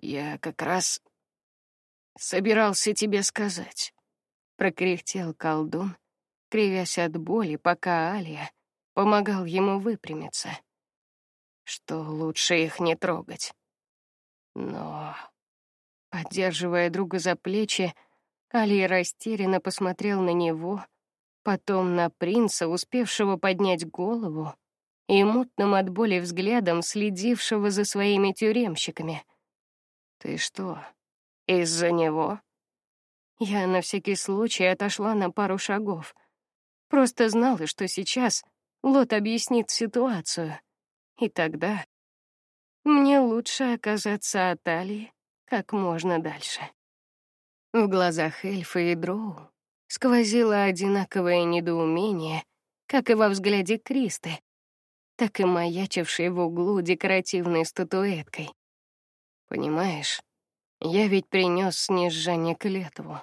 Я как раз собирался тебе сказать, прокряхтел колдун, кривясь от боли, пока Алия помогал ему выпрямиться. Что лучше их не трогать. Но поддерживая друга за плечи, Алия растерянно посмотрел на него, потом на принца, успевшего поднять голову, и мутным от боли взглядом следившего за своими тюремщиками. Ты что, из-за него? Я на всякий случай отошла на пару шагов. Просто знала, что сейчас Лот объяснит ситуацию. И тогда мне лучше оказаться от Алии как можно дальше. В глазах эльфа и дроу сквозило одинаковое недоумение, как и во взгляде Кристы, так и маячившей в углу декоративной статуэткой. Понимаешь, я ведь принес снижение клятву.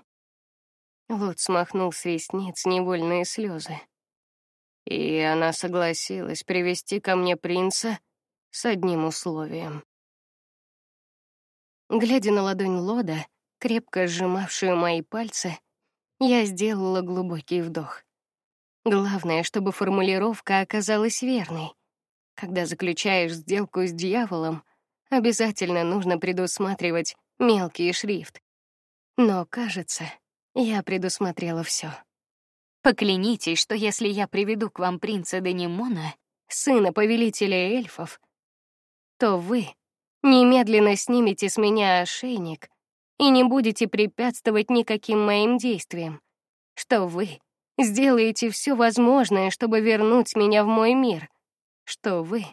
Лот смахнул с ресниц невольные слезы. И она согласилась привести ко мне принца с одним условием. Глядя на ладонь Лода, крепко сжимавшую мои пальцы, я сделала глубокий вдох. Главное, чтобы формулировка оказалась верной. Когда заключаешь сделку с дьяволом, обязательно нужно предусматривать мелкий шрифт. Но, кажется, я предусмотрела все.
Поклянитесь, что если я приведу к вам принца Денимона, сына повелителя эльфов, то вы немедленно снимете с меня ошейник и не будете препятствовать никаким моим действиям, что вы сделаете все возможное, чтобы вернуть меня в мой мир, что вы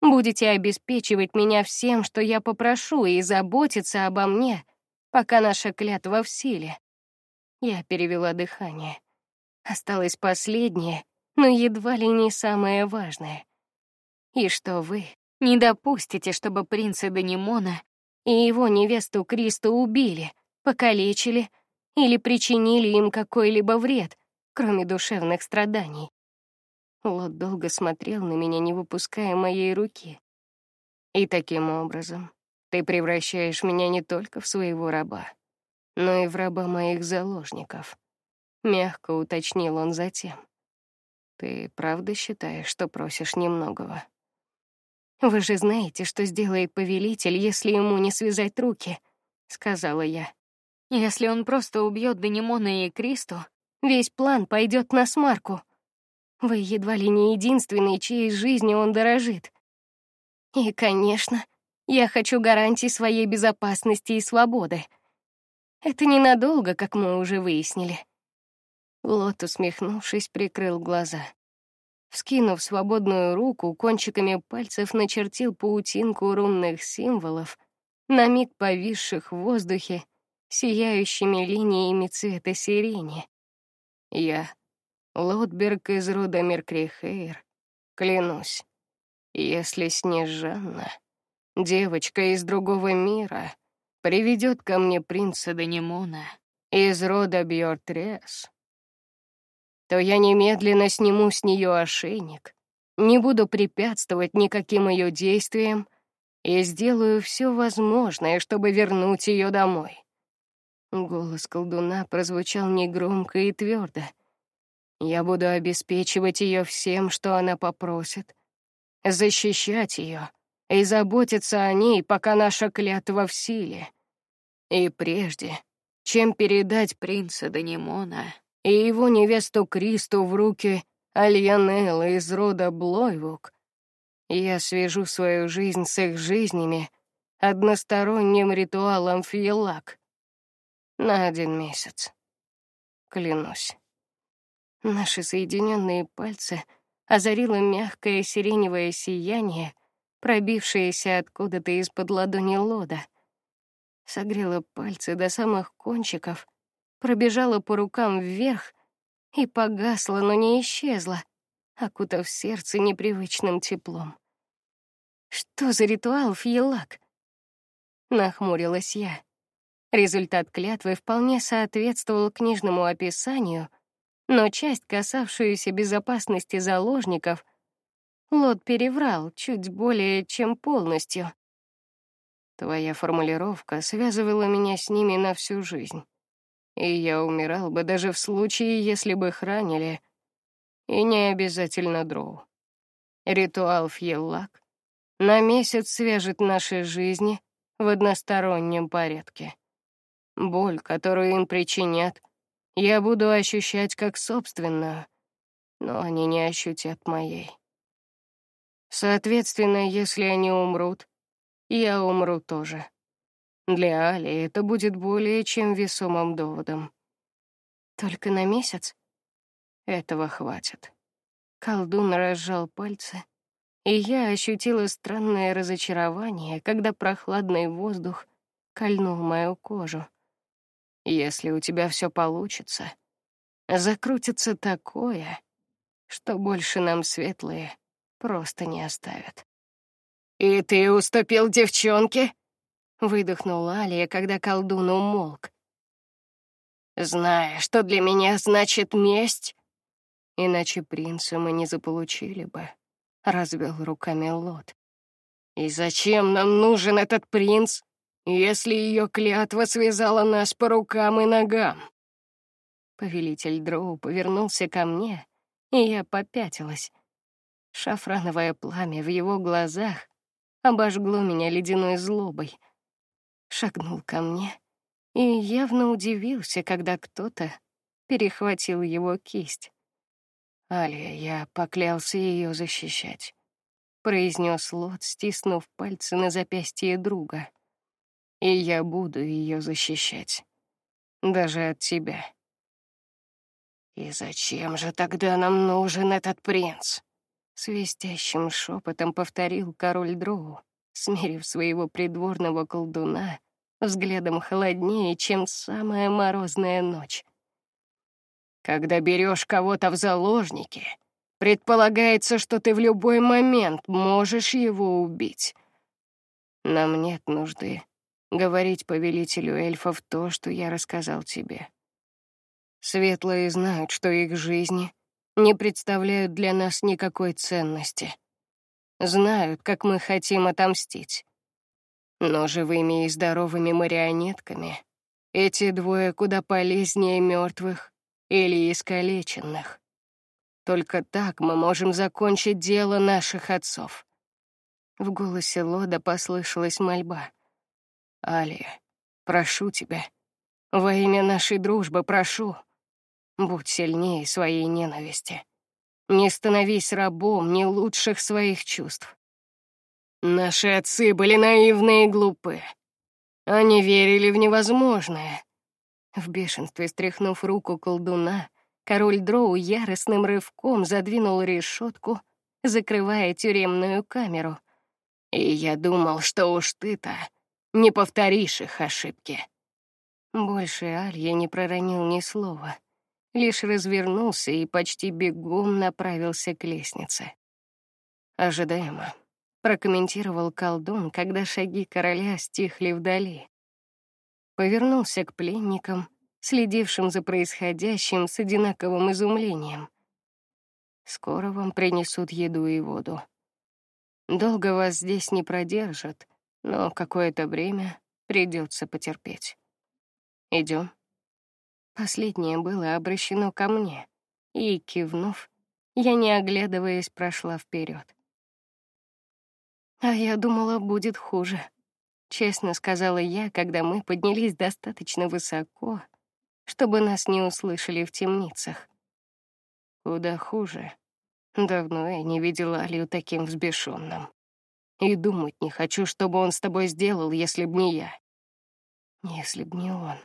будете обеспечивать меня всем, что я попрошу, и заботиться обо мне, пока наша клятва в силе. Я перевела дыхание. Осталось последнее, но едва ли не самое важное. И что вы не допустите, чтобы принца Данимона и его невесту Кристу убили, покалечили или причинили им какой-либо вред, кроме душевных страданий. Лот долго смотрел на меня, не выпуская моей руки. И таким образом ты превращаешь меня не только в своего раба, но и в раба моих заложников. Мягко уточнил он затем. Ты правда считаешь, что просишь немногого? Вы же знаете, что сделает повелитель, если ему не связать руки, сказала я. Если он просто убьет Данимона и Кристу, весь план пойдет на смарку. Вы едва ли не единственный, чьей жизнью он дорожит. И, конечно, я хочу гарантий своей безопасности и свободы. Это ненадолго, как мы уже выяснили. Лот, усмехнувшись, прикрыл глаза. Вскинув свободную руку, кончиками пальцев начертил паутинку рунных символов, на миг повисших в воздухе сияющими линиями цвета сирени. Я, Лотберг из рода Меркрихейр, клянусь, если Снежанна, девочка из другого мира, приведет ко мне принца Данимона из рода Бьортрес, то я немедленно сниму с нее ошейник, не буду препятствовать никаким ее действиям и сделаю все возможное, чтобы вернуть ее домой. Голос колдуна прозвучал негромко и твердо. Я буду обеспечивать ее всем, что она попросит, защищать ее и заботиться о ней, пока наша клятва в силе.
И прежде, чем передать принца Данимона и его невесту Кристу в руки Альянелла из рода Блойвук, я свяжу свою жизнь с их жизнями односторонним ритуалом фиелак на один месяц. Клянусь. Наши соединенные пальцы озарило мягкое сиреневое сияние, пробившееся откуда-то из-под ладони Лода. Согрело пальцы до самых кончиков, пробежало по рукам вверх и погасло, но не исчезло, окутав сердце непривычным теплом. Что за ритуал фьелак? Нахмурилась я. Результат клятвы вполне соответствовал книжному описанию, но часть, касавшуюся безопасности заложников, Лот переврал чуть более чем полностью. Твоя формулировка связывала меня с ними на всю жизнь. И я умирал бы даже в случае, если бы хранили. И не обязательно дроу. Ритуал Фьеллак на месяц свяжет наши жизни в одностороннем порядке. Боль, которую им причинят, я буду ощущать как собственную, но они не ощутят моей. Соответственно, если они умрут, я умру тоже. Для Али это будет более чем весомым доводом. Только на месяц? Этого хватит. Колдун разжал пальцы, и я ощутила странное разочарование, когда прохладный воздух кольнул мою кожу. Если у тебя все получится, закрутится такое, что больше нам светлые просто не оставят. И ты уступил девчонке? выдохнула Алия, когда колдун умолк. Зная, что для меня значит месть, иначе принца мы не заполучили бы, развел руками Лот. И зачем нам нужен этот принц? если ее клятва связала нас по рукам и ногам. Повелитель Дроу повернулся ко мне, и я попятилась. Шафрановое пламя в его глазах обожгло меня ледяной злобой. Шагнул ко мне и явно удивился, когда кто-то перехватил его кисть. Алия, я поклялся ее защищать, произнес Лот, стиснув пальцы на запястье друга и я буду ее защищать, даже от тебя. И зачем же тогда нам нужен этот принц? Свистящим шепотом повторил король Дроу, смерив своего придворного колдуна взглядом холоднее, чем самая морозная ночь. Когда берешь кого-то в заложники, предполагается, что ты в любой момент можешь его убить. Нам нет нужды говорить повелителю эльфов то, что я рассказал тебе. Светлые знают, что их жизни не представляют для нас никакой ценности. Знают, как мы хотим отомстить. Но живыми и здоровыми марионетками эти двое куда полезнее мертвых или искалеченных. Только так мы можем закончить дело наших отцов. В голосе Лода послышалась мольба. Алия, прошу тебя, во имя нашей дружбы прошу, будь сильнее своей ненависти. Не становись рабом не лучших своих чувств. Наши отцы были наивны и глупы. Они верили в невозможное. В бешенстве стряхнув руку колдуна, король Дроу яростным рывком задвинул решетку, закрывая тюремную камеру. И я думал, что уж ты-то не повторишь их ошибки. Больше Алья не проронил ни слова, лишь развернулся и почти бегом направился к лестнице. Ожидаемо, прокомментировал колдун, когда шаги короля стихли вдали. Повернулся к пленникам, следившим за происходящим с одинаковым изумлением. Скоро вам принесут еду и воду. Долго вас здесь не продержат, но какое-то время придется потерпеть. Идем. Последнее было обращено ко мне, и кивнув, я не оглядываясь прошла вперед. А я думала, будет хуже. честно сказала я, когда мы поднялись достаточно высоко, чтобы нас не услышали в темницах. Куда хуже. Давно я не видела Алию таким взбешенным. И думать не хочу, чтобы он с тобой сделал, если б не я. Если б не он.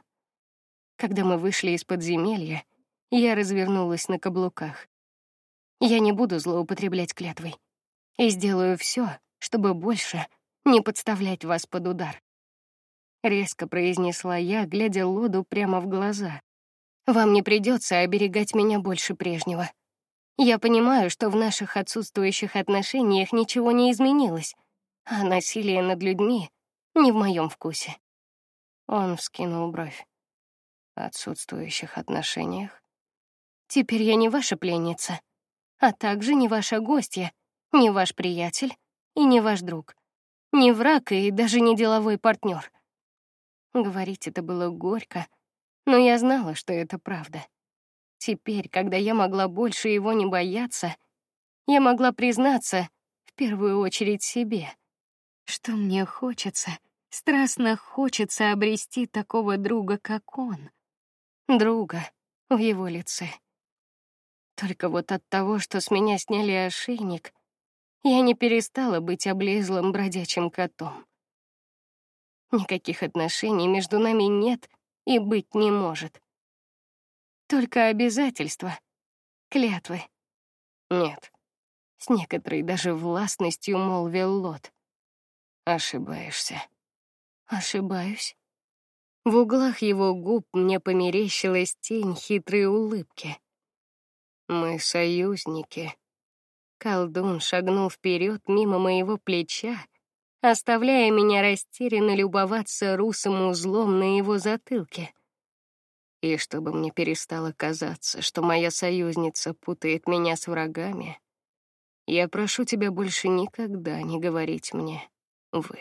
Когда мы вышли из подземелья, я развернулась на каблуках. Я не буду злоупотреблять клятвой и сделаю все, чтобы больше не подставлять вас под удар. Резко произнесла я, глядя Лоду прямо в глаза. Вам не придется оберегать меня больше прежнего. Я понимаю, что в наших отсутствующих отношениях ничего не изменилось, а насилие над людьми не в моем вкусе. Он вскинул бровь. Отсутствующих отношениях. Теперь я не ваша пленница, а также не ваша гостья, не ваш приятель и не ваш друг, не враг и даже не деловой партнер. Говорить это было горько, но я знала, что это правда. Теперь, когда я могла больше его не бояться, я могла признаться в первую очередь себе,
что мне хочется, страстно хочется обрести такого друга, как он.
Друга в его лице. Только вот от того, что с меня сняли ошейник, я не перестала быть облезлым бродячим котом. Никаких отношений между нами нет и быть не может. Только обязательства, клятвы. Нет. С некоторой даже властностью молвил Лот. Ошибаешься. Ошибаюсь. В углах его губ мне померещилась тень хитрой улыбки. Мы союзники. Колдун шагнул вперед мимо моего плеча, оставляя меня растерянно любоваться русым узлом на его затылке. И чтобы мне перестало казаться, что моя союзница путает меня с врагами, я прошу тебя больше никогда не говорить мне «вы».